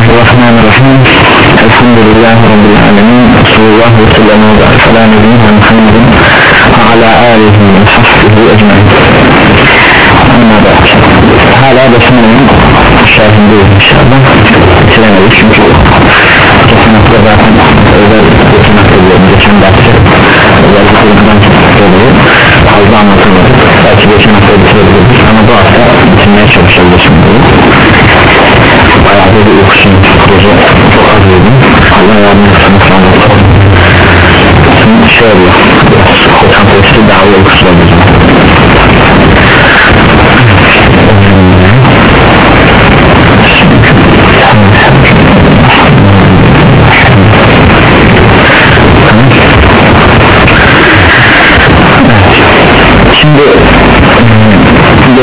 Bismillahirrahmanirrahim. Elhamdülillah Rabbil Alemin. Resulullah ve sellem ve nebiyyina Muhammedin ve ala alihi ve sahbihi ecmain. Amma ba'd. Hala Besmele'nin şerhindeyiz inşallah. Bitiremedik çünkü Geçen hafta zaten özel geçen hafta geçen derste özellikle bundan dolayı fazla anlatılmadı belki geçen hafta bitirebilirdik ama bu hafta bitirmeye çalışacağız şimdi bayağı bir uykusunu proje çok az yedim Allah yardım etsin falan şimdi oluyor koçan polisi daha iyi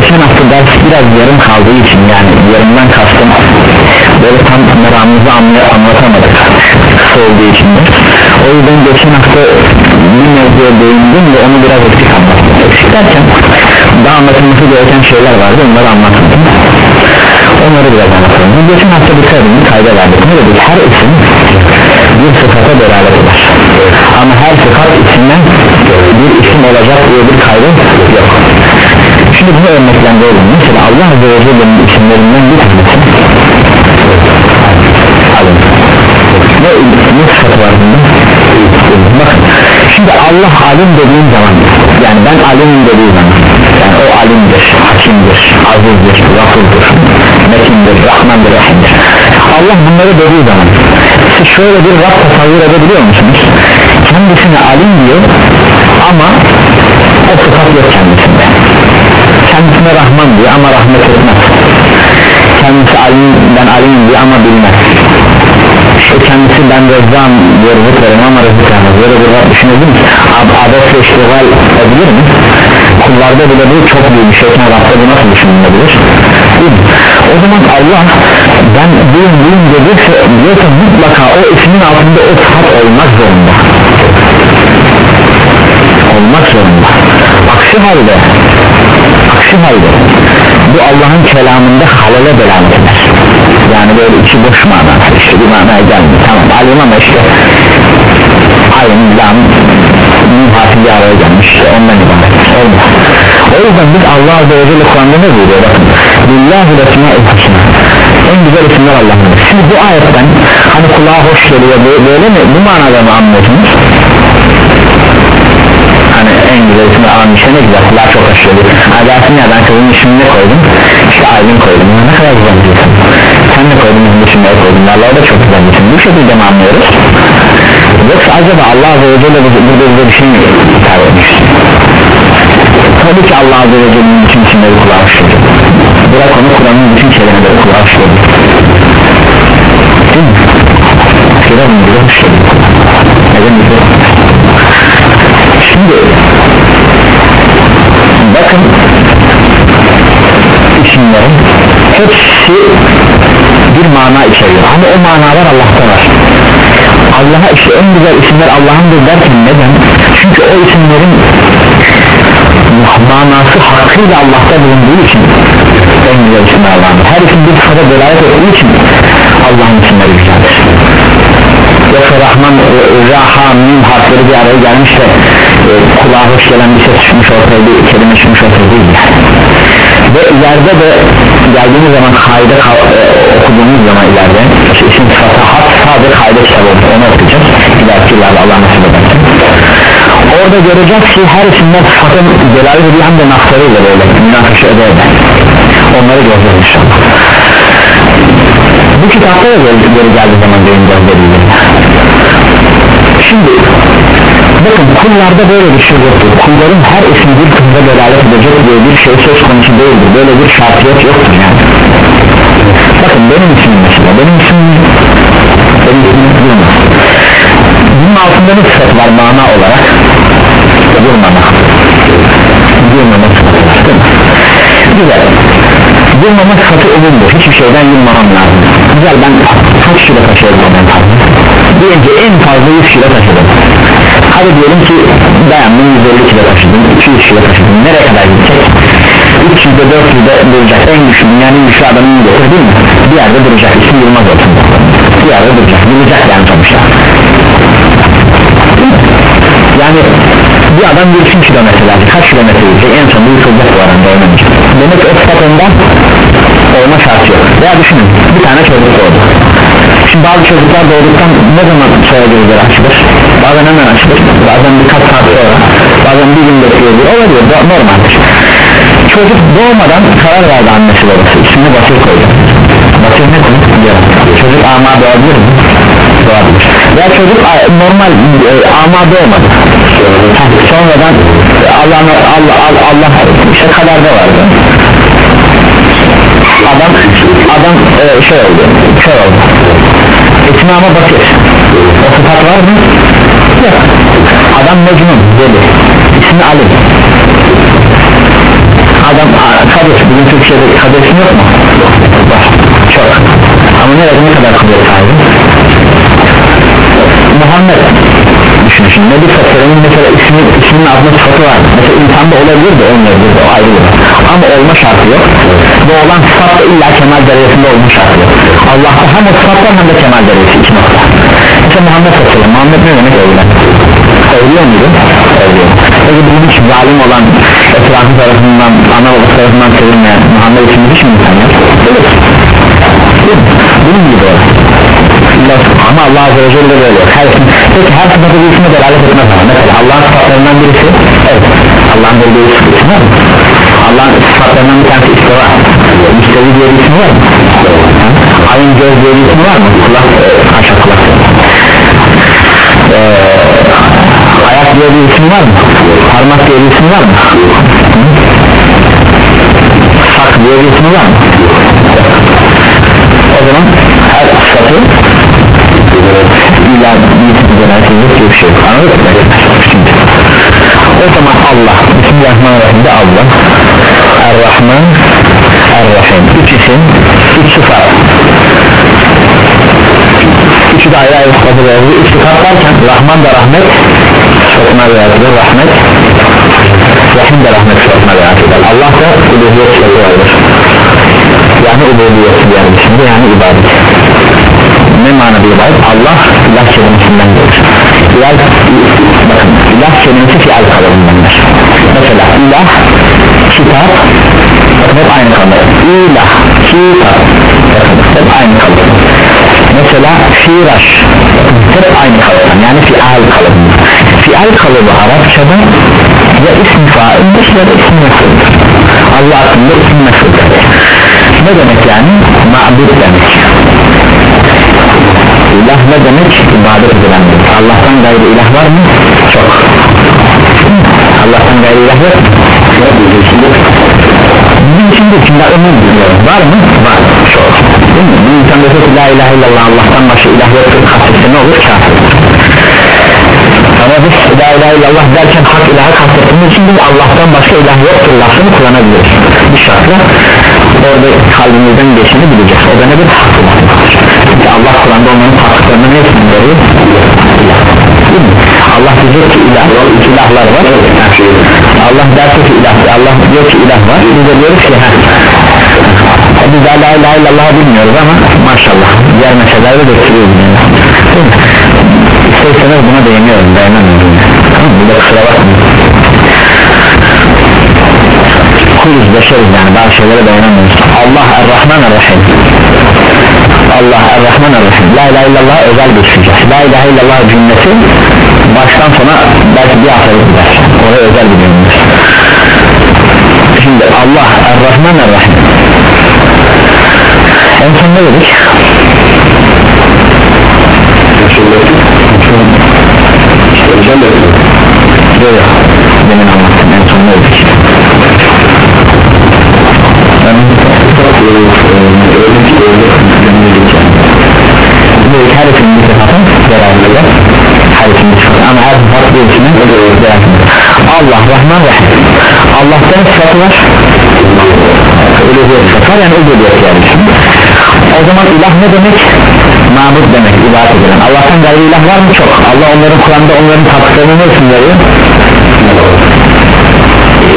geçen hafta ders biraz yarım kaldığı için yani yarımdan kastım böyle tam meramımızı anlatamadık kısa olduğu için de. O yüzden geçen hafta bir mevzuya değindim ve onu biraz eksik anlattım eksik derken daha anlatılması gereken şeyler vardı onları anlatmadım. Onları biraz anlatalım. Geçen hafta bir bir kayda verdik. Ne dedik? Her isim bir sıfata beraber eder ama her sıfat isimden bir isim olacak diye bir kaydı yok şimdi bunu örneklendirelim mesela Allah Azze ve Celle'nin isimlerinden bir tanesi. Alın. Ne, ne sıfatı var bunda bakın. Şimdi Allah alim dediğin zaman yani ben alimim dediği zaman yani o alimdir, hakimdir, azizdir, gafurdur, metindir, rahmandır, rahimdir. Allah bunları dediği zaman siz şöyle bir Rab tasavvur edebiliyor musunuz? Kendisine alim diyor ama o sıfat yok kendisinde kendisine rahman diyor ama rahmet etmez. Kendisi alim ben alim diyor ama bilmez. İşte kendisi ben rezzam diyor rızık verim ama rızık vermez. Böyle bir Rab düşünebilir mi? Ab adetle iştigal edilir mi? kullarda bile bu çok büyük bir şey. Rab'da bu nasıl düşünülebilir? o zaman Allah ben buyum buyum dediyse diyorsa mutlaka o ismin altında o sıfat olmak zorunda. Olmak zorunda. Aksi halde aksi halde bu Allah'ın kelamında halale delalet eder yani böyle içi boş mana işte bir manaya gelmiyor tamam alim ama işte alim lam harfi bir araya gelmiş işte ondan ibaret olmaz o yüzden biz Allah Azze ve Celle Kur'an'da ne buyuruyor bakın Lillahi lesmâ husna en güzel isimler Allah'ın siz bu ayetten hani kulağa hoş geliyor böyle mi bu manada mı anlıyorsunuz alan bir şey ne güzel. Kulağa çok geliyor. Ha dersin ya ben kızın ismini ne koydum? İşte Aylin koydum. Ne kadar güzel diyorsun. Sen ne koydun bizim isimleri koydun vallahi da çok güzel diyorsun. Bu şekilde mi anlıyoruz? Yoksa acaba Allah Azze ve Celle burada bize bir şey mi hitap etmiş? Tabii ki Allah Azze ve Celle'nin bütün isimleri geliyor. Bırak onu Kur'an'ın bütün kelimeleri geliyor. Değil mi? Bile hoş geliyor. Neden bize şimdi bakın isimlerin hepsi bir mana içeriyor. Ama o manalar Allah'ta var. Allah'a işte en güzel isimler Allah'ındır derken neden? çünkü o isimlerin manası hakkıyla Allah'ta bulunduğu için en güzel isimler Allah'ın her isim bir sıfata delalet ettiği için Allah'ın isimleri güzeldir. Yoksa Rahman, Raha, Mim harfleri bir araya gelmiş kulağa hoş gelen bir ses çıkmış ortaya bir kelime çıkmış ortaya değil. Ve ileride de geldiğimiz zaman kayda e, okuduğumuz zaman ileride isim sıfatı hat sadece kayda kitabı oldu. Onu okuyacağız. İleriki yıllarda Allah nasip edersin orada göreceğiz ki her isimler sıfatın delalet ediyor hem de naflarıyla böyle münakaşa ede onları göreceğiz inşallah. Bu kitapta da geri geldiği zaman delilleri şimdi bakın kullarda böyle bir şey yoktur. Kulların her ismi bir kızda delalet edecek diye bir şey söz konusu değildir. Böyle bir şartiyet yoktur yani. Bakın benim ismim mesela benim ismim benim ismim Yılmaz bunun altında ne sıfat var mana olarak? Yılmama Yılmama sıfatı var değil mi? güzel. Yılmama sıfatı umumdur. Hiçbir şeyden yılmamam lazım. Güzel ben kaç kilo taşıyorum ben diyelim en fazla 100 kilo taşıdım hadi diyelim ki dayandım 150 kilo taşıdım 200 kilo taşıdım. Nereye kadar gidecek? 300'de 400'de duracak. En güçlü yani güçlü adamın götür değil mi? Bir yerde duracak. İsmi Yılmaz olsun. Bir arada duracak. Bulacak yani sonuçta. Yani bir adam 1 kilometre kaç kilometre yürüyecek en sonunda yıkılacak bu arada oynamayacak demek ki o onda olma şartı yok. Veya düşünün bir tane çocuk doğdu şimdi bazı çocuklar doğduktan ne zaman sonra gözleri açılır? Bazen hemen açılır bazen birkaç saat sonra bazen bir gün bekliyor olabilir normaldir. Çocuk doğmadan karar verdi annesi babası. İsmini Basir koydu. Basir ne koydu? çocuk ama doğabilir mi? doğabilir. Veya çocuk normal e, ama doğmadı. Sonradan Allah Allah Allah, Allah işte kaderde vardı. Adam adam e, şey oldu kör oldu ismi ama Basir o sıfat var mı? yok. Adam Mecnun dedi ismi Ali. Adam kadir. Bugün Türkiye'de kadir yok mu? çok. Ama nerede ne kadar kadir sahibi? Muhammed düşünün şimdi Nebi Fatır'ın mesela ismi, isminin adına sıfatı var. Mesela insanda olabilir de olmayabilir de o ayrı ama olma şartı yok. Ve olan sıfat da illa kemal derecesinde olma şartı yok. Allah'ta hem o sıfat var hem de kemal derecesi iki nokta. Mesela Muhammed Fatır'ın Muhammed ne demek övülen övülüyor muydu? övülüyor peki bizim için zalim olan etrafı tarafından ana babası tarafından sevilmeyen Muhammed ismini hiç mi insanlar? bunun gibi ama Allah Azze ve Celle böyle her, peki her sıfatı bir isme delalet etmez ama mesela Allah'ın sıfatlarından birisi evet Allah'ın böyle bir ismi var Allah'ın sıfatlarından bir tanesi ismi var müstevi diye bir ismi var mı? ayın göz diye bir ismi var mı? kulak, aşağı kulak ee, ayak diye bir ismi var mı? parmak diye bir ismi var mı? sak diye bir ismi var mı? o zaman her sıfatı illa bir genelsizlik bir şey anladın mı? Şimdi, o zaman Allah Bismillahirrahmanirrahim de Allah. Er-Rahman Er-Rahim. Üç isim üç sıfat. Üçü de ayrı ayrı sıfatı verdi üç sıfat varken Rahman da rahmet sıfatına verdi rahmet Rahim de rahmet sıfatına verdi Allah da uluhiyet sıfatı vardır. Yani ubudiyet yani. Şimdi yani ibadet ne manada ibadet Allah ilah kelimesinden gelir ilah, bakın ilah kelimesi fiil kalıbındandır mesela ilah kitap bakın hep aynı kalıbı ilah kitap hep aynı kalıbı mesela firaş hep aynı kalıbı yani fiil kalıbı fiil kalıbı Arapçada ya ismi faildir ya da ismi mesuldur Allah ismi mesuldur ne demek yani? ma'bud demek ilah ne demek? ibadet edilen demek Allah'tan gayrı ilah var mı? çok Allah'tan gayrı ilah yok bizim için de içinde ömür biliyorum var mı? var çok değil mi? bir insan dese la ilahe illallah Allah'tan başka ilah yoktur kastetse ne olur? kafir ama biz la ilahe illallah derken hak ilahı kastettiğimiz için biz Allah'tan başka ilah yoktur lafını kullanabiliriz bir şartla orada kalbimizden geçeni bileceğiz. O da nedir? çünkü Allah Kur'an'da onların haklarını ne ismi veriyor? Allah diyecek ki ilah, ilahlar var. Allah derse ki ilah, Allah diyor ki ilah var. Biz de diyoruz ki ha. Biz daha la ilahe illallah bilmiyoruz ama maşallah diğer meselelerde de sürüyoruz isterseniz buna değiniyorum dayanamıyorum. Tamam mı? bir de kusura bakmayın kulüz beşeriz yani bazı şeylere dayanamıyoruz. Allah Er-Rahman Er-Rahim. Allah Er-Rahman Er-Rahim. La ilahe illallah özel bir sıcak La ilahe illallah cümlesi baştan sona belki bir haftalık gider. Oraya özel bir cümle. Şimdi Allah Er-Rahman Er-Rahim. En son ne dedik? Böyle demin anlattım. En son ne dedik? Bu her isimli sıfatın beraberinde her isimli sıfatın ama her sıfat bir ismin beraberinde Allah Rahman Rahim. Allah'tan sıfatı var. Öyle bir sıfat var yani bir yani o zaman ilah ne demek? Mabut demek ibadet edilen. Allah'tan gayrı ilah var mı? Çok. Allah onların Kur'an'da onların tatlılarını ne isim veriyor?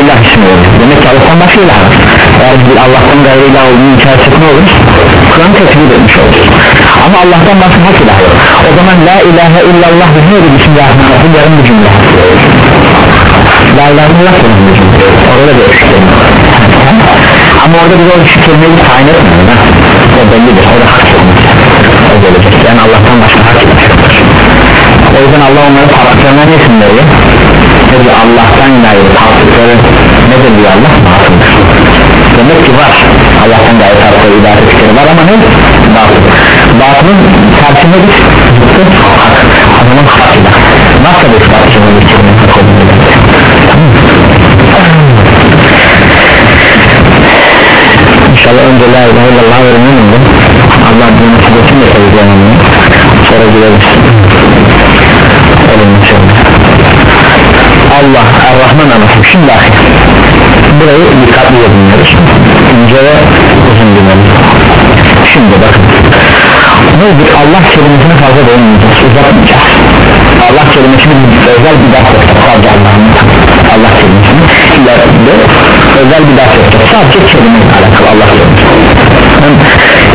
ilah ismi veriyor. Demek ki Allah'tan başka ilah var eğer bir Allah'tan gayrı ilah olduğunu içerisinde ne olur? Kur'an tekbir etmiş olur. Ama Allah'tan başka hak ilah yok. O zaman la ilahe illallah diyor Bismillahirrahmanirrahim. Yarım bir cümle. La ilahe illallah yarım bir cümle orada da eksik ama orada bir o kelimeyi tayin etmiyor. O bellidir. O da hak o gelecek. Yani Allah'tan başka hak ilah yoktur o yüzden Allah onları farklarına ne isim veriyor Allah'tan gayrı farkları nedir diyor Allah? Batıldır demek ki var. Allah'tan gayrı farkları ibadet fikri var ama ne? Batıl. Batılın tersi nedir zıttı hak. O zaman hak ilah nasıl bir fark için bir kelime hak olduğunu İnşallah önce la ilahe illallah öğrenelim de. Allah bunu nasip etsin de seveceğim sonra gideriz Olun inşallah Allah Er-Rahman Er-Rahim şimdi ahir burayı dikkatli dinliyoruz. İnce ve uzun dinliyoruz şimdi bakın. Nedir? Allah kelimesini fazla değinmeyeceğiz uzatmayacağız. Allah kelimesini özel bir ders yapacak sadece Allah'ın Allah kelimesini ileride özel bir ders yapacak sadece kelimeyle alakalı Allah kelimesi. Hem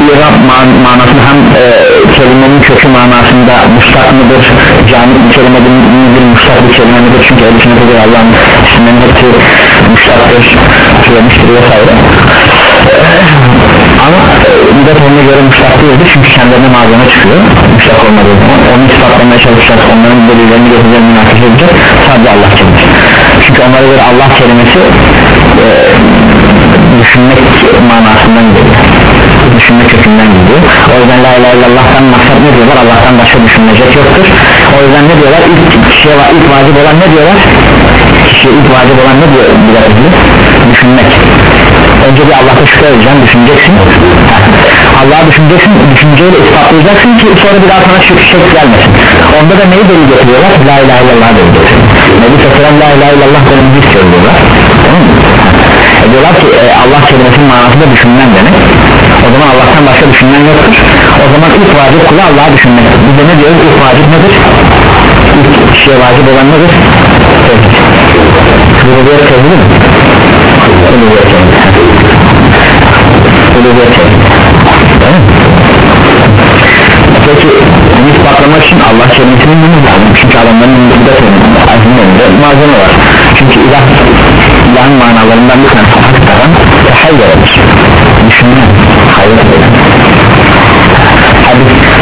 İrab man manasını hem e, kelimenin kökü manasında muştak mıdır? Camit bir kelime midir muştak bir kelime midir? Çünkü el içinde de Allah'ın isimlerinin hepsi muştaktır türemiştir vesaire. Ama e, müddet onuna göre müştak değildir çünkü kendilerine malzeme çıkıyor. Müştak olmadığı zaman onu ispatlamaya çalışacak onların delillerini getireceğiz münakaş edecek sadece Allah kelimesi. Çünkü onlara göre Allah kelimesi e, düşünmek manasından geliyor. Düşünme kökünden gidiyor o yüzden la ilahe illallah'tan maksat ne diyorlar? Allah'tan başka düşünmeyecek yoktur. O yüzden ne diyorlar? İlk kişiye ilk vacip olan ne diyorlar kişiye ilk vacip olan ne diyor bilir düşünmek. Önce bir Allah'ta şükür edeceksin düşüneceksin. Allah'ı düşüneceksin düşünceyle ispatlayacaksın ki sonra bir daha sana şük şek gelmesin. Onda da neyi delil getiriyorlar? La ilahe illallah delil getiriyorlar. Nebi Sallam la ilahe illallah delil söylüyorlar. E diyorlar ki e, Allah kelimesinin manası da düşünmen demek. O zaman Allah'tan başka düşünmen yoktur. O zaman ilk vacip kula Allah'ı düşünmektir biz de ne diyoruz ilk vacip nedir? İlk kişiye vacip olan nedir rububiyet tevhidi mi? Rububiyet tevhidi rububiyet tevhidi peki bunu ispatlamak için Allah kelimesinin neyini lazım. Çünkü adamların önünde azmin önünde malzeme var. Çünkü ilah ilahın manalarından bir tanesi hakikaten hayır olur düşünme hayır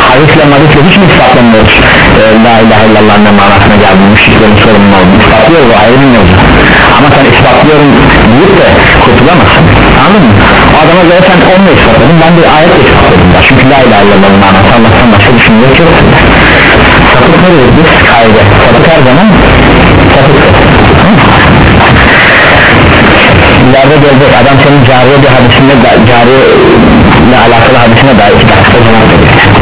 hadisle madisle hiç mi ispatlamıyoruz ee, la ilahe illallah ne manasına geldi müşriklerin sorumlu olduğunu ispatlıyoruz o ayrı bir mevzu ama sen ispatlıyorum deyip de kurtulamazsın. Anladın mı? o adama göre sen onunla ispatladın ben bir ayetle ispatladım da. Çünkü la ilahe illallah'ın manası Allah'tan başka düşünmek yok sapık ne dedik biz? Kaide. Sapık her zaman sapık. İleride gelecek. Adam senin cariye bir hadisinde cariye ile alakalı hadisine dair iki dakika cevap verecek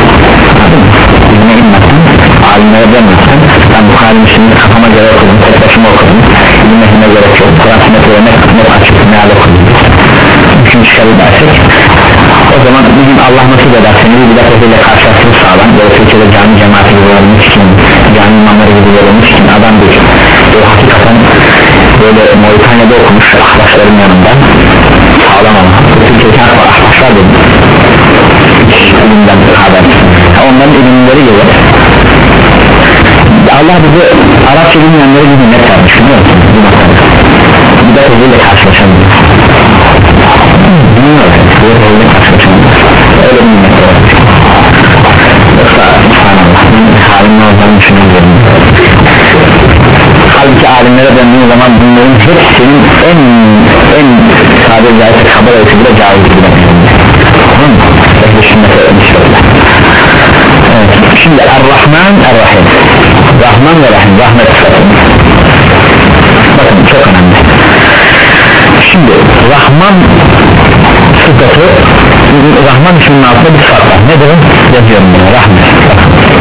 Rahman isminin altında bir sıfat var? Nedir? Yazıyorum bunu. Rahmet.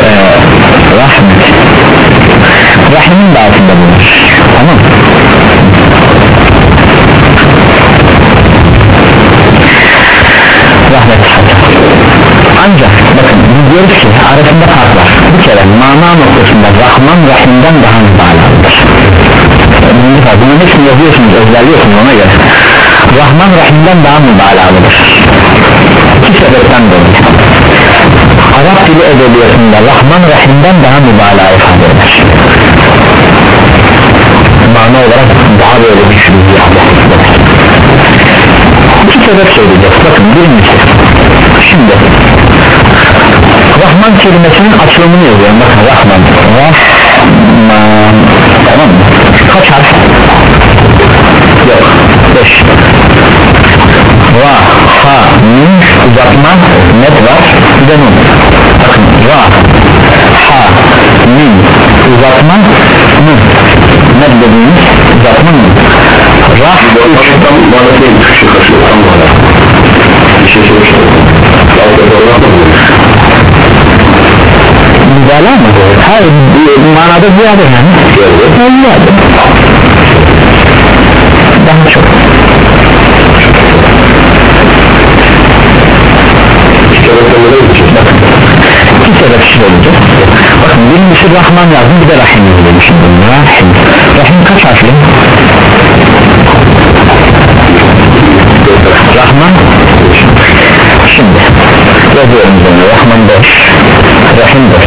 Ee, Rahmet. Rahim'in de altında bulunur Tamam. Rahmet. Ancak bakın diyoruz ki arasında fark var. Bir kere mana noktasında Rahman Rahim'den daha fark bunun hepsini yazıyorsunuz özlerliyorsunuz ona göre. Rahman Rahim'den daha mübalağıdır iki sebepten dolayı Arap kelimesinde Rahman Rahim'den daha mübalağa ifade eder. Mana olarak daha böyle güçlü bir Allah iki sebep söyleyeceğiz. Bakın birincisi şimdi Rahman kelimesinin açılımını yazıyorum. Bakın Rahman. Rahman. Tamam mı? kaç harf? yok 5 Ra, ha, min, uzatma, net var, bir de nun bakın Ra, ha, min, uzatma, nun net dediğimiz uzatma nun Rah, üç, bana değil kişi kaçıyor tam bana bir şey mı mübalağa mı? Hayır, bir manada ziyade yani. Ziyade. De Rahim şimdi Rahim. Rahim kaç harfli? Rahman. Şimdi yazıyorum üzerine Rahman 5 Rahim 4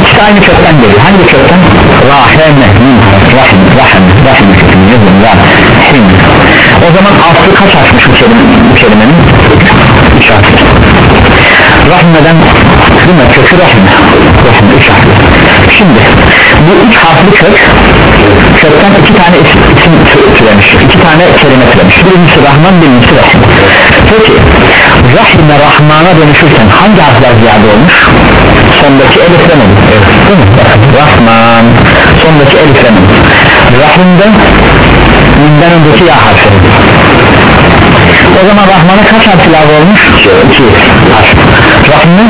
İkisi aynı kökten geliyor. Hangi kökten? Rahime Min Rahim Rahim Rahim kökünü yazın Rahim. O zaman aslı kaç harfmiş bu kelimenin? 3 harfli Rahmeden mi? Kökü rahme Rahme 3 harfli. Şimdi bu 3 harfli kök kökten iki tane isim, isim tü- türemiş. İki tane kelime türemiş. Birincisi Rahman birincisi Rahim. Peki Rahime Rahman'a dönüşürken hangi harfler ziyade olmuş? Sondaki elifle mi değil mi? Bakın, Rahman. Sondaki elifle mi Rahim'de minden önceki ya harfi. O zaman Rahman'a kaç harf ilave olmuş? 2 harf. Rahim'e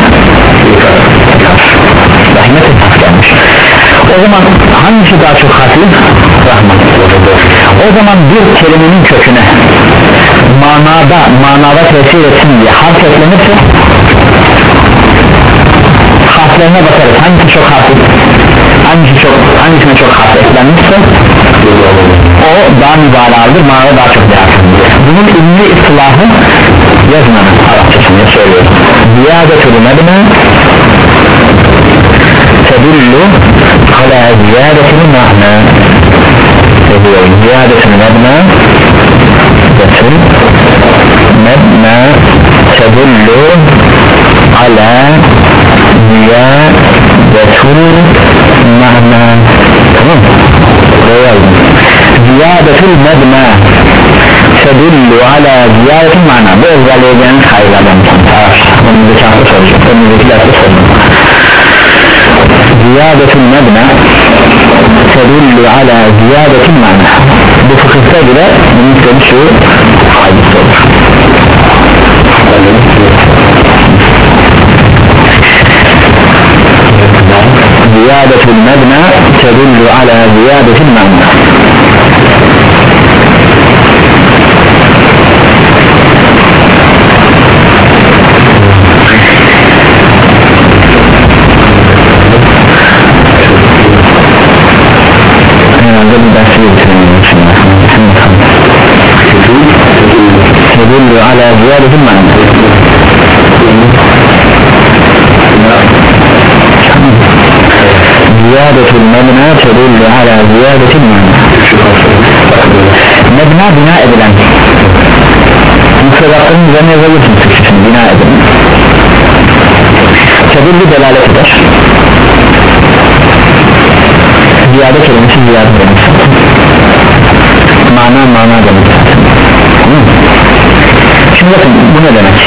Rahim'e tek harf gelmiş. O zaman hangisi daha çok harfli? Rahman. O zaman bir kelimenin köküne manada manada tesir etsin diye harf eklenirse harflerine bakarız. Hangisi çok harfli hangisi çok hangisine çok harf eklenmişse o daha mübalağadır manada daha çok değer bunun ünlü ıslahı yazın hemen Arapçasını söylüyorum. Ziyadetül medine tedullu ala ziyadetil ma'na ziyadetil medine tedullu medne tedullu ala ziyadetul ma'na tamam mı? ziyadetul medne tedullu ala ziyareti mana bu özelliğe gelen sayılardan bir tanesi. Önümüzdeki hafta soracağım. Önümüzdeki derste soracağım. Ziyadetun nebne tedullu ala ziyadetin mana. Bu fıkıhta bile bunun sebebi şu faydası olur. Ziyadetul nebne tedullu ala ziyadetin mana. herhalde bu dersi bitirelim şimdi Tedullu ala ziyadetun ma'na Ziyadetul mebna tedullu ala ziyadetin ma'na Mebna bina edilen. Mısırlatların üzerine yazabilirsiniz. Bina edilen. Tedullu delalet eder ziyade kelimesi ziyade demek. Mana mana demek. Mı? şimdi bakın bu ne demek?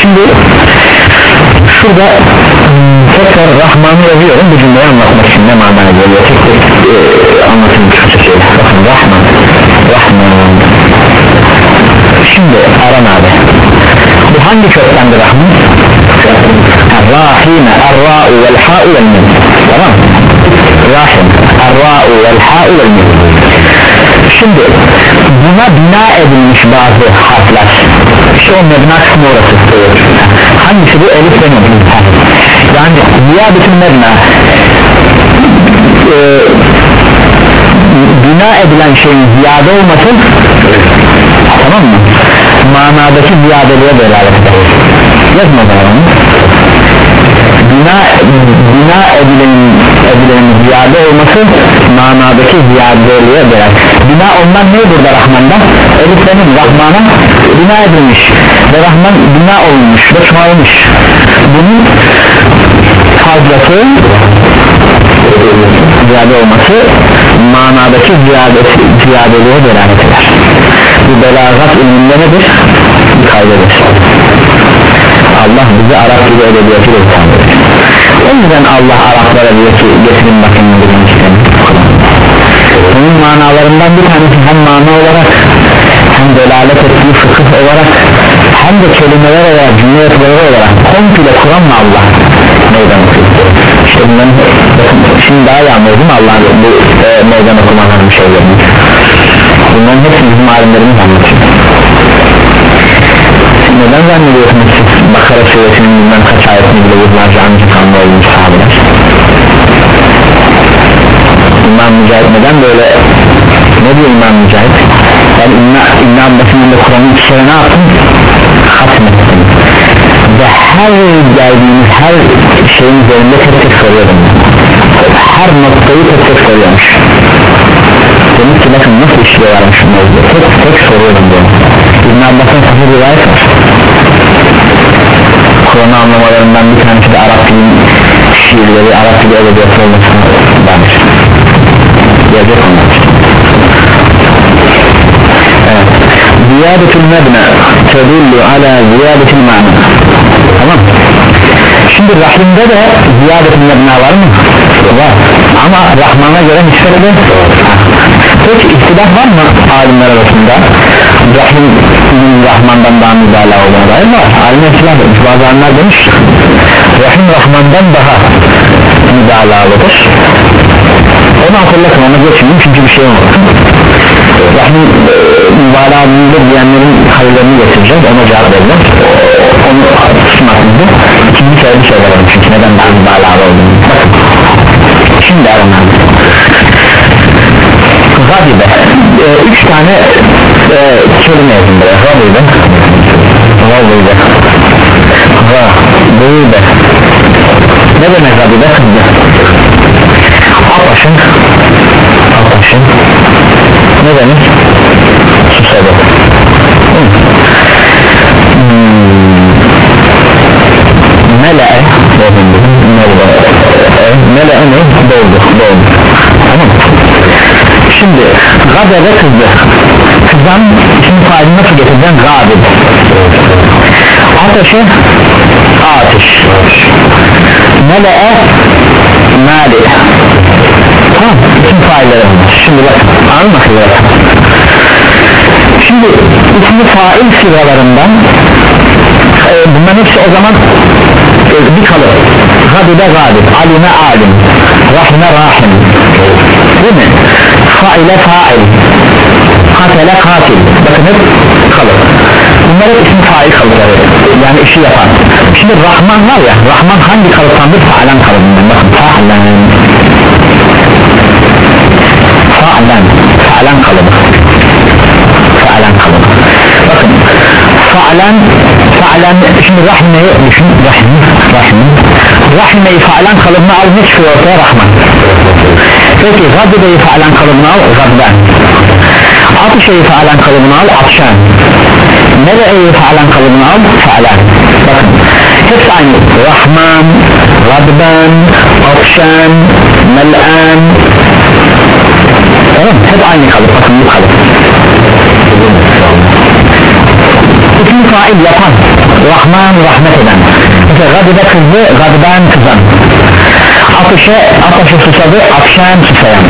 Şimdi şurada hmm, tekrar Rahman'ı yazıyorum. Bu cümleyi anlatmak için ne manaya geliyor tek tek e, anlatayım şey bakın Rahman Rahman. Şimdi Aran abi bu hangi köktendi Rahman? Rahime Erra'u vel ha'u tamam Rahim Erra'u vel vel şimdi buna bina edilmiş bazı harfler. İşte o mebna kısmı orası hangisi bu? Elif ve yani ziyadetün mebna. E, bina edilen şeyin ziyade olması tamam mı? Manadaki ziyadeliğe delalet eder. Yazma bina bina, bina edilen, edilen ziyade olması manadaki ziyadeliğe göre bina ondan ne burada Rahman'dan? Eliflerin Rahman'a bina edilmiş ve Rahman bina olmuş ve çoğalmış. Bunun fazlası ziyade olması manadaki ziyadesi, ziyadeliğe delalet eder. Bu belagat ilminde nedir? kaydedir. Allah bizi Arap gibi edebiyatı gösterdi o yüzden Allah Araplara ki getirin bakın bunun kitabı bunun manalarından bir tanesi hem mana olarak hem delalet ettiği fıkıh olarak hem de kelimeler olarak cümle yapıları olarak komple Kur'an'la Allah meydan okuyor işte bunların şimdi daha iyi anlıyor değil mi? Allah'ın bu e, meydan okumaların şeylerini. Bunların hepsini bizim alimlerimiz anlatıyor neden zannediyorsunuz siz Bakara suresinin bilmem kaç ayetini bile yıllarca ancak anlı olmuş sahabeler? İmam Mücahit neden böyle? Ne diyor İmam Mücahit? Ben İmam, İmam basınında Kur'an'ın iki kere ne yaptım? Hatmettim. Ve her geldiğimiz her şeyin üzerinde tek tek soruyordum her noktayı tek tek soruyormuş. Demek ki bakın nasıl işliyorlarmış tek tek soruyordum diyor İbn Abbas'ın sahih rivayet var Kur'an'ı anlamalarından bir tanesi de Arap dili şiirleri Arap dili edebiyatı olmasına dair. Gelecek onlar evet. Ziyadetül mebne tedullu ala ziyadetil mana. Tamam. Şimdi rahimde de ziyadetül mebne var mı? var. Ama Rahman'a göre nispet de peki ihtilaf var mı alimler arasında Rahim Rahman'dan daha mübalağa olduğuna dair var ihtilaf etmiş bazı alimler demiş Rahim Rahman'dan daha mübalağalıdır. Onu hatırlatın ona geçmeyeyim çünkü bir şey olmaz Rahim e, mübalağalıdır diyenlerin hayırlarını getireceğiz ona cevap vereceğiz onu tutmadığında ikinci kere bir şey verelim çünkü neden daha mübalağalı olduğunu bakın. Şimdi aramam Gadibe e, üç tane e, kelime yazın buraya. Gadibe Gadibe Gadibe ne demek Gadibe kızdı Ataşın Ataşın ne demek? Susadı. Hmm. mele'e. Mele'e ne doldu. Doldu şimdi gadebe kızdı. Kızan şimdi faili nasıl getireceğim gadib ateşe ateş. Mele'e mali tamam bütün failleri şimdi bak anladın mı şimdi ismi fail sıralarından e, bunların hepsi o zaman e, bir kalıp gadibe gadib alime alim. Rahime rahim mi faile fail katele katil bakın hep kalıp bunlar hep isim fail kalıpları yani işi yapan şimdi Rahman var ya Rahman hangi kalıptandır faalen kalıbından bakın faalen faalen faalen kalıbı faalen kalıbı bakın faalen faalen şimdi rahimeyi düşün rahim rahim rahimeyi faalen kalıbına al ne çıkıyor ortaya rahman peki gadibeyi faalen kalıbına al gadben atışeyi faalen kalıbına al atşan nereyi faalen kalıbına al faalen bakın hepsi aynı. Rahman gadben atşan mel'an tamam hep aynı kalıp bakın bu kalıp isim fail yapan Rahman rahmet eden. Mesela gadibe kızdı gadiben kızan ateşe ateşe susadı akşam susayan.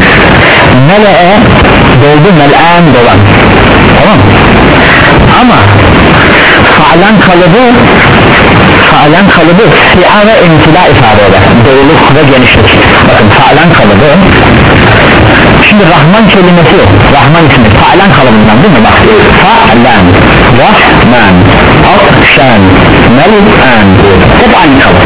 Meleğe doldu mel'an dolan. Tamam ama faalan kalıbı faalan kalıbı si'a ve imtila ifade eder. Doluluk ve genişlik. Bakın faalan kalıbı şimdi Rahman kelimesi Rahman ismi faalan kalıbından değil mi? Bak faalan Rahman Akşan Mel'an hep aynı kalıp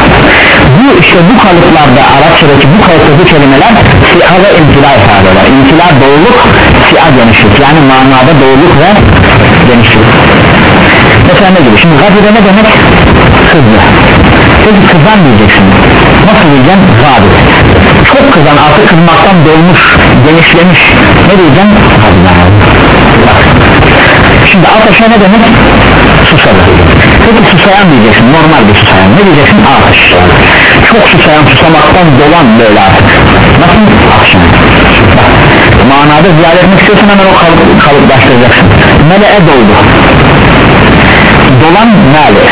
bu işte bu kalıplarda Arapçadaki bu kalıptaki kelimeler si'a ve imtila ifade eder. İmtila doğruluk si'a genişlik yani manada doğruluk ve genişlik mesela ne gibi? Şimdi gazide ne demek? Kızdı. Peki kızan diyeceksin. Ne diyeceğim zabit çok kızan artık kızmaktan dolmuş genişlemiş. Ne diyeceğim Bak. şimdi ateşe ne demek susadı peki susayan diyeceksin normal bir susayan. Ne diyeceksin? Ateş çok susayan susamaktan dolan böyle nasıl akşam. Manada ziyade etmek istiyorsan hemen o kalıp, kalıplaştıracaksın. Meleğe doldu. Dolan mali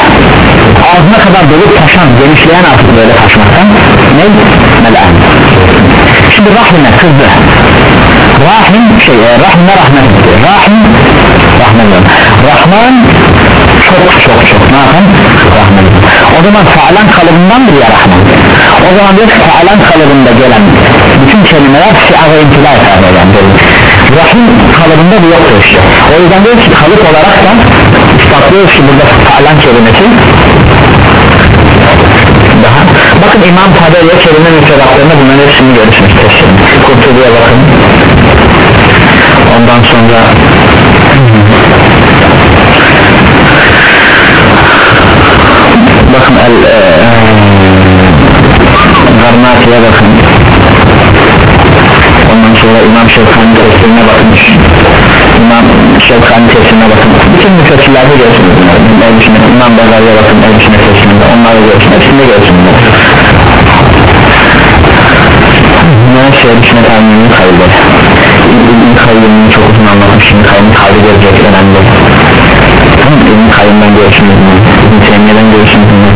ağzına kadar dolup taşan genişleyen artık böyle taşmaktan. Ne? meleğen şimdi rahime kızdı. Rahim şey rahime rahmet rahim ediyor rahman çok çok çok. Ne yapan rahmet o zaman faalan kalıbındandır ya rahman. O zaman diyor faalan kalıbında gelen bütün kelimeler siyaga intila ifade eden rahim kalıbında bu yoktur işte. O yüzden diyor ki kalıp olarak da ispatlıyor ki burada faalan kelimesi daha bakın İmam Taberiye kelime müfredatlarında bunların hepsini görürsünüz. Kurtulu'ya bakın. Ondan sonra bakın el e, Garnati'ye bakın. Ondan sonra İmam Şevkani tefsirine bakın İmam Şevkani tefsirine bakın. Bütün müfessirlerde görürsünüz İmam Bezar'ya bakın. Elbisine tefsirinde. Onları görürsünüz hepsinde görürsünüz ne şerifine tahminini kaydı İbn Kayyım'ın çok uzun anlatmış şimdi kayyım kaydı görecek. Önemli İbn Kayyım'dan görüşünüz mü İbn Teymiye'den görüşünüz mü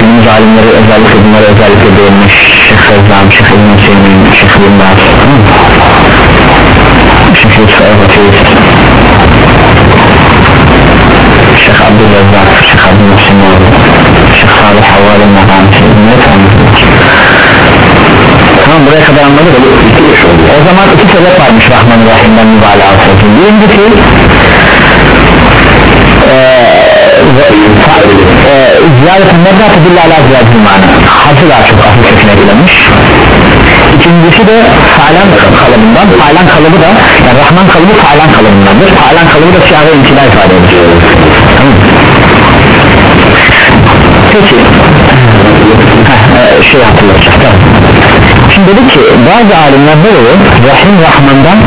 Günümüz alimleri özellikle bunları özellikle değinmiş Şeyh Fezzam, Şeyh İbn Hüseyin, Şeyh İbn Baz Şeyh Yusuf Ebatist Şeyh Abdülrezzak, Şeyh Abdülmuhsin Şeyh Salih Havali Mehmet Bunları tanıdık Tamam buraya kadar anladık. O zaman iki sebep varmış Rahman Rahim'den mübalağa olsun. Birincisi Ziyaretin nebdatı billa ala ziyaretin manı Hacı daha çok hafif sesine bilinmiş İkincisi de failan kalıbından. Failan kalıbı da yani Rahman kalıbı failan kalıbındandır. Failan kalıbı da siyahı intila ifade ediyor. Tamam. Peki. Heh, şey hatırlayacak tamam. Şimdi dedi ki bazı alimler ne diyor Rahim Rahman'dan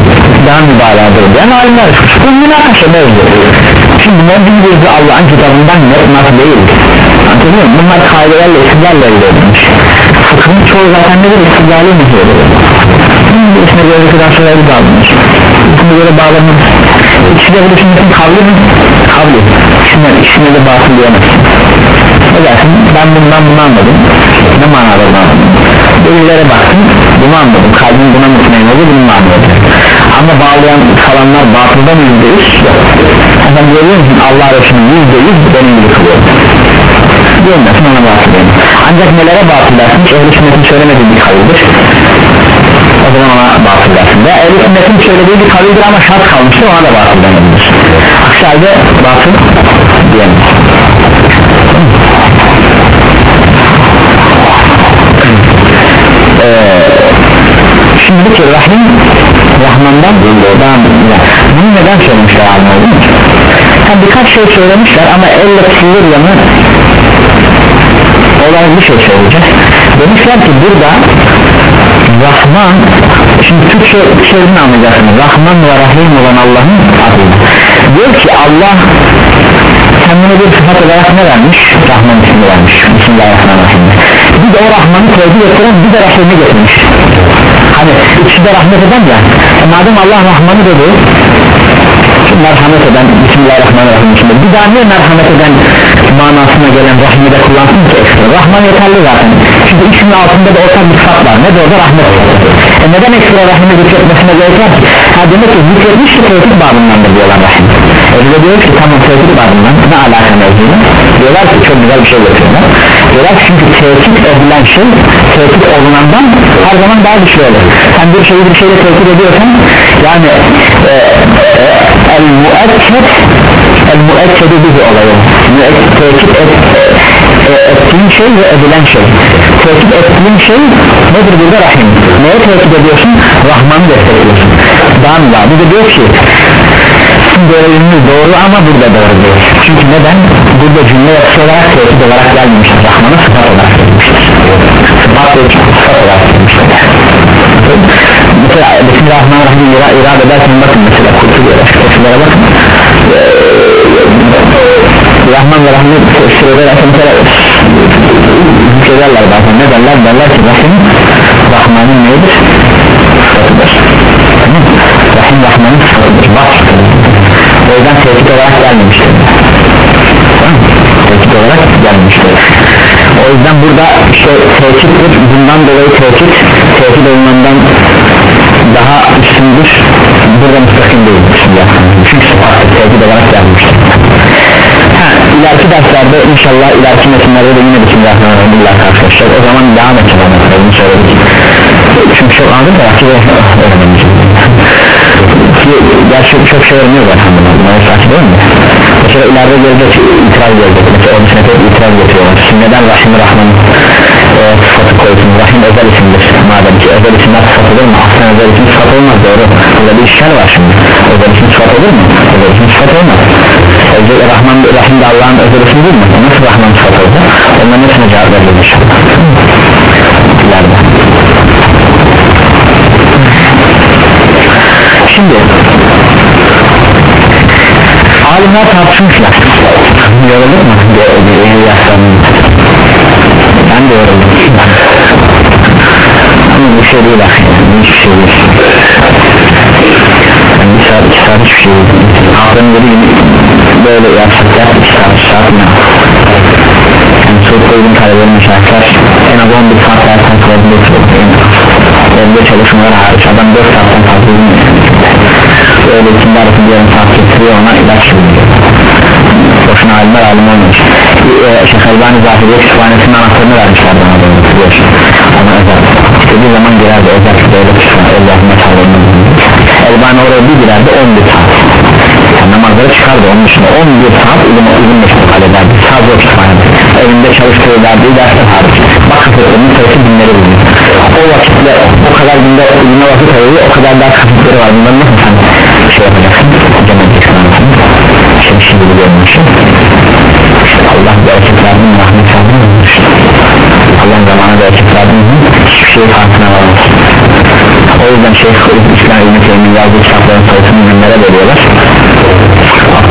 daha mübalağadır. Diyen alimler bu münakaşa mevzu şimdi mevzu bir Allah'ın kitabından nasıl değil? Anladın mı? bunlar kaidelerle istidlerle elde edilmiş. Fıkhın çoğu zaten nedir? İstidlali diyor bir isme göre kadar şöyle bir bağlanmış isme göre bağlanmış. De bu sünnetin kavli mi? kavli. İkisine, ikisine de batıl diyemezsin ne dersin? Ben bundan bunu anladım. Ne manada bunu anladım delillere baktım bunu anladım. Kalbim buna mutmain oldu bunu anladım. Ama bağlayan kalanlar batıldan yüzde yüz? Efendim görüyor musun? Allah Resulü yüzde yüz benim gibi kılıyor. Diyemezsin ona diyemez ancak nelere batıl dersin hiç ehl-i sünnetin söylemediği bir kavildir o zaman ona batıl dersin ve ehl-i sünnetin söylediği bir kavildir ama şart kalmıştır ona da denebilir aksi halde batıl diyemez şimdi bu ki Rahim Rahman'dan daha bunu neden söylemişler anladın mı? Yani birkaç şey söylemişler ama elle tutulur yanı olay bir şey söyleyeceğiz demişler ki burada Rahman şimdi Türkçe sözünü anlayacaksınız. Rahman ve Rahim olan Allah'ın adı diyor ki Allah kendine bir sıfat olarak ne vermiş? Rahman ismini vermiş. Bismillahirrahmanirrahim. Bir de o Rahman'ı koydu getiren bir de Rahim'i getirmiş. Hani ikisi de rahmet eden ya e madem Allah Rahman'ı dedi merhamet eden Bismillahirrahmanirrahim içinde. Bir daha niye merhamet eden manasına gelen rahmi de kullansın ki ekstra. Rahman yeterli zaten. Çünkü ismin altında da ortak bir sıfat var. Ne de orada rahmet e neden ekstra rahmi zikretmesine gerek var ki? Ha demek ki zikretmiş ki tevfik babındandır diyorlar rahim Öyle diyor ki tamam tevkid babından ne alaka mevzunu diyorlar ki çok güzel bir şey yapıyorlar diyorlar çünkü tevkid edilen şey tevkid olunandan her zaman daha güçlü olur. Sen bir şeyi bir şeyle tevkid ediyorsan yani e, e, el müekked el müekkedu bizi olayı tevkid et, e, ettiğin şey ve edilen şey. Tevkid ettiğin şey nedir burada? Rahim. Neye tevkid ediyorsun? Rahmanı destekliyorsun daha mı bir de diyor ki doğruluğunu doğru ama burada doğru değil çünkü neden? Burada cümle yapısı olarak tehdit olarak gelmemiştir. Rahman'a sıfat olarak gelmiştir. Sıfat olarak gelmiştir mesela Bismillahirrahmanirrahim ira, irade ederken bakın mesela kurtuluyor kurtuluyor bakın. Ee, Rahman ve Rahim tefsir ederken mesela söylerler bazen. Ne derler? Derler ki Rahim Rahman'ın neydir? Sıfatıdır? Rahim Rahman'ın sıfatıdır. Vasfıdır o yüzden tehdit olarak gelmemiştir. Tehdit olarak gelmemiştir. O yüzden burada işte tehdittir bundan dolayı tehdit tehdit olmandan daha üstündür burada müstakim değil. Bismillahirrahmanirrahim. Çünkü sıfattır tehdit olarak gelmiştir. Ha, ileriki derslerde inşallah ileriki metinlerde de yine Bismillahirrahmanirrahim karşılaşacağız. O zaman devam edeceğiz onu söyledik çünkü çok anladım da vakti de öğrenemeyeceğim gerçi çok şey öğreniyoruz elhamdülillah. Bunları takip değil mi? mesela ileride gelecek itiraz gelecek. Mesela onun hep itiraz getiriyorlar. Şimdi neden Rahim Rahman e, sıfatı koysun Rahim özel isimdir madem ki özel isimler sıfat olur mu? aslında özel isim sıfat olmaz doğru burada bir işgal var şimdi özel isim sıfat olur mu? özel isim sıfat olmaz özel, Rahman Rahim de Allah'ın özel ismi değil mi? nasıl Rahman sıfat oldu? onların hepsine cevap vereceğiz inşallah şimdi alimler tartışmışlar yorulduk mu? Ben de yoruldum ama bu şey değil aslında. Hiçbir şey değil. Yani bir saat iki saat hiçbir şey değil. Ağrım dedi böyle yapsak yap iki saat iki saat ne? Yani soğuk koyduğum talebelerin şartlar. En az 11 saat dersen kalabilir. Evde çalışmalar hariç adam 4 saatten fazla bilmiyor öyle ikindi arası bir yarım saat getiriyor ona ilaç veriyor boşuna alimler alim olmuş ee, Şeyh Elbani Zahiriye kütüphanesinin anahtarını vermişler bana böyle biliyorsun ona özel istediği zaman girerdi özel böyle kütüphane. Allah'ın sağlığını Elbani oraya bir girerdi 11 saat. Yani namazları çıkardı onun dışında. 11 saat ilim, ilim meşgul ederdi sadece o kütüphanede. Evinde çalıştığı verdiği dersler hariç. Bak hafiflerinin sayısı binleri buluyor. O vakitle o kadar günde ilime vakit ayırıyor o kadar ders hafifleri var. Bunları nasıl sen şey yapacaksın biliyorum için Allah mi rahmet mi Allah'ın zamanı mi hiçbir şey farkına varamaz. O yüzden Şeyh İslam İbni Teymi'nin yazdığı kitapların sayısını günlere bölüyorlar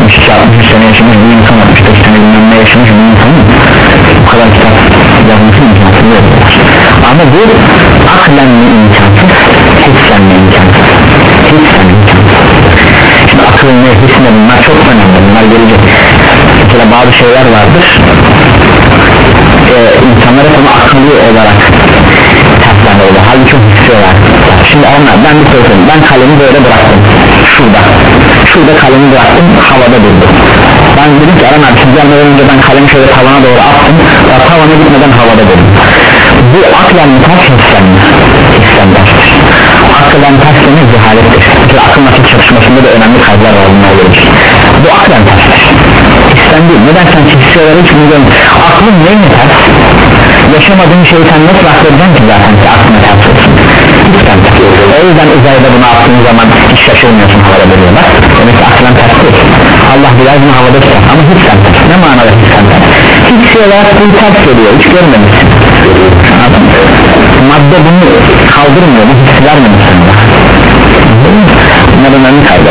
60-60 sene yaşamış bir insan 65 sene bilmem ne yaşamış bir insan. Bu kadar kitap yazması imkansız ama bu aklen mi imkansız hissen mi imkansız. Hissen imkansız. şimdi akıl ne his bunlar çok önemli. Bunlar gelecek. Mesela bazı şeyler vardır. Ee, insanlar hep akıllı olarak öyle halbuki hissediyorlar şimdi onlar ben bir söyleyeyim. Ben kalemi böyle bıraktım. Şurada. Şurada kalemi bıraktım. Havada durdu. Ben dedim ki Aran abi siz gelmeden önce ben kalemi şöyle tavana doğru attım. Tavana gitmeden havada durdum bu aklen mi ters hissen mi hissen derstir aklen ters demek cehalettir. Bir akıl nakil çalışmasında da önemli kaydlar var bunlar gelir bu aklen terstir hissen değil neden sen hissiyorlar hiç bilmiyorum. Aklın neyine ters? Yaşamadığın şeyi sen nasıl akledieceksin ki zaten ki aklına ters olsun? O yüzden uzayda bunu attığın zaman hiç şaşırmıyorsun havada duruyorlar demek ki aklen ters Allah biraz mı havada tutar? Ama hissen ters ne manada hissen ters? Hissi olarak bu ters hiç görmemişsin. Anladın mı? Madde bunu kaldırmıyor bu vermemiş sana bunlar önemli kaydı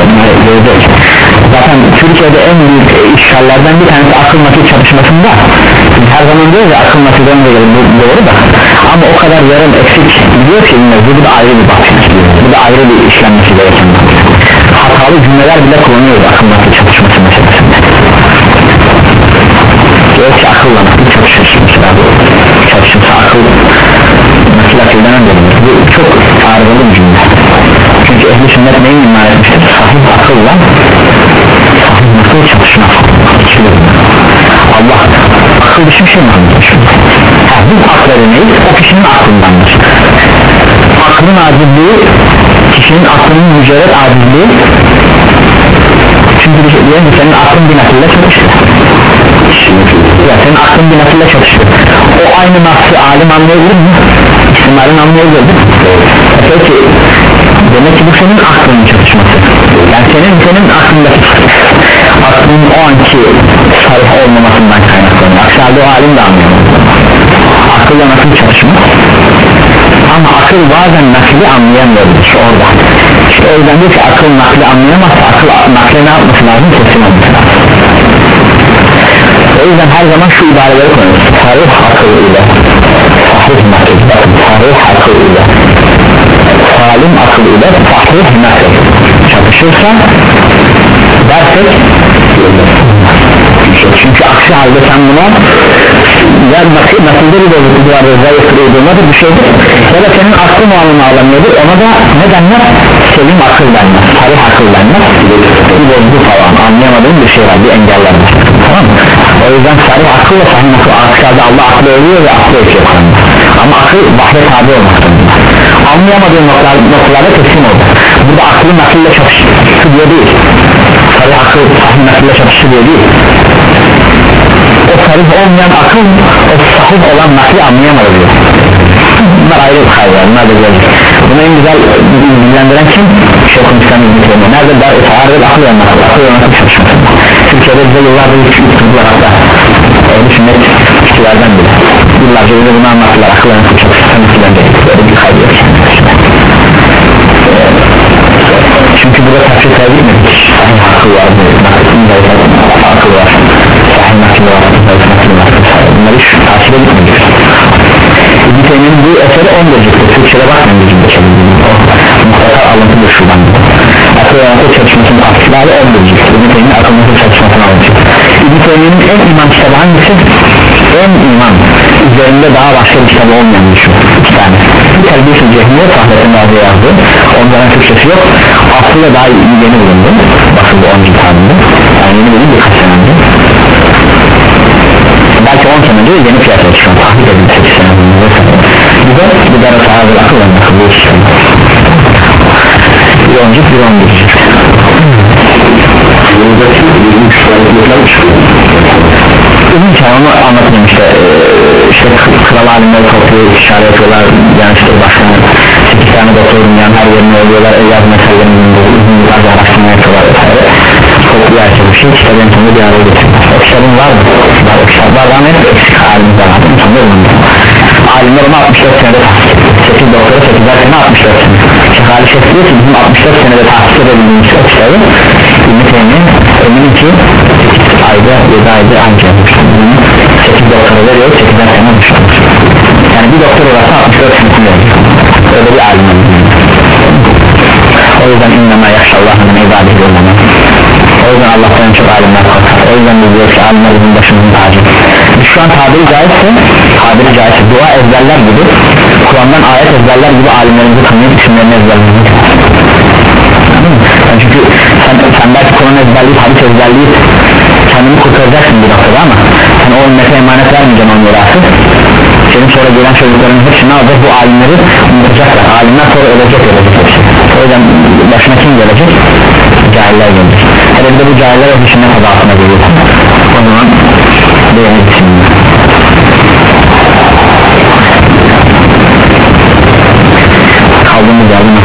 zaten Türkiye'de en büyük işgallerden bir tanesi akıl nakil çalışmasında her zaman diyoruz ya akıl nakilden de doğru da ama o kadar yarım eksik biliyor ki bu da ayrı bir bakış bu da ayrı bir işlenmesi gereken hatalı cümleler bile kullanıyoruz akıl nakil çalışması meselesinde. Diyor ki akılla mesela bu çalışırsa akıl nakil akıldan önce bu çok arızalı bir cümle. Çünkü ehli sünnet neyi iman etmiştir sahih akılla sahih nakil çalışmak Allah akıl dışı bir şey mi anlatmış? Yani biz akları neyiz o kişinin aklındandır aklın acizliği kişinin aklının mücerret acizliği çünkü diyelim ki senin aklın bir nakille çalışıyor. Ya senin aklın bir nakille çalışıyor. O aynı nasıl alim anlayabilir mi? İhtimalin anlayabilir mi? peki demek ki bu senin aklının çalışması. Yani senin senin aklındaki aklının o anki sarih olmamasından kaynaklanıyor. Aksi o alim de anlıyor akılla nasıl çalışmak akıl bazen nakli anlayamıyordur orada. İşte o yüzden ki akıl nakli anlayamazsa akıl nakli ne yapması lazım? Kesin olması lazım. O yüzden her zaman şu ibareleri koyuyoruz. Tarih akıl ile sahih nakil bakın tarih akıl ile salim akıl ile sahih nakil çatışırsa dersek çünkü aksi halde sen buna ya nakil, nakilde bir bozukluk vardır zayıftır uydurmadır bir şeydir ya da senin aklın o anını alamıyordur ona da ne denmez selim akıl denmez tarih akıl denmez bir bozukluk falan anlayamadığın bir şey var bir engeller var tamam mı? o yüzden sarih akıl ve sahih akıl aksi Allah aklı ölüyor ve aklı ötüyor ama akıl vahye tabi olmak zorunda anlayamadığın noktalar, noktalarda teslim oldu burada aklı nakille çatıştı diye değil sarih akıl sahih nakille çatıştı diye değil o sarih olmayan akıl o sahih olan nakli anlayamadı diyor bunlar ayrı bir kaydı bunlar da gelecek bunu en güzel bilgilendiren kim? Şeyh'in İslam'ı İbni nerede der Arada akıl yanmak akıl yanmak çalışması Türkiye'de bize yıllardır hiç tuttular hatta öyle sünnet kişilerden bile yıllarca bize bunu anlattılar akıl yanmak çalışması bence böyle bir kaydı yok. Çünkü burada tafsir kaybetmedik sahih akıl var akıl var sahih nakil var bunları hiç takip etmedik İbn Teymi'nin bu eseri 11 ciltte Türkçe'de bakmayın çevirdiğim o. Mutlaka alıntıdır şuradan akıl yanaklı çalışmasının asları 11 cilt İbn Teymi akıl yanaklı çalışmasını alıntıdır İbn Teymi'nin en iman kitabı hangisi? En iman üzerinde daha başka bir kitabı olmayan bir şu iki tane. Bir terbiyesi cehmiye Fahrettin Razi yazdı. Onların Türkçesi yok. Aslında daha yeni bulundu. Basıldı 10 cilt halinde yani yeni bulundu birkaç sene belki 10 sene önce yeni piyasaya çıkan tahmin edildi 8 sene bir de bir de sahabe akıl akıl bu işte bir 10 cilt bir 11 cilt Buradaki 23 tane Uzun çağ onu anlatayım işte işte kral alimleri topluyor işaret yapıyorlar. Yani işte başkan 8 tane doktorun yan her yerine oluyorlar eyyaz meselelerinin uzun yıllarca araştırma yapıyorlar vesaire topluyor her şey bir şey kitabın sonunda bir araya getiriyor o kitabın var mı? var o kitaplardan hep eksik alimler var. En sonunda bulundu alimler onu 64 senede tahsis etti 8 doktora 8 sene 64 sene Şeyh Ali Şeyh diyor ki bizim 64 senede tahsis edebildiğimiz o kitabı İbn-i Teymi eminim ki ayda 7 ayda anca yapmıştım 8 doktora veriyor 8 sene olmuştur yani bir doktor olursa 64 senesini veriyor öyle bir alim o yüzden innema yaşallahın ibadeti olmalı o yüzden Allah'tan çok alimler korkar o yüzden biz ki alimler bizim başımızın tacı. Şu an tabiri caizse tabiri caizse dua ezberler gibi Kur'an'dan ayet ezberler gibi alimlerimizi tanıyıp isimlerini ezberlemek yani çünkü sen, sen belki Kur'an ezberleyip hadis ezberleyip kendini kurtaracaksın bir noktada ama sen o ümmete emanet vermeyeceksin o mirası senin sonra gelen çocukların hepsi ne olacak bu alimleri unutacaklar. Alimler sonra ölecek ölecek hepsi. O yüzden başına kim gelecek? Cahiller gelecek. Hele bir de bu cahiller hep işin ne kazasına geliyor. O zaman beğenir şimdi kaldığımız yerden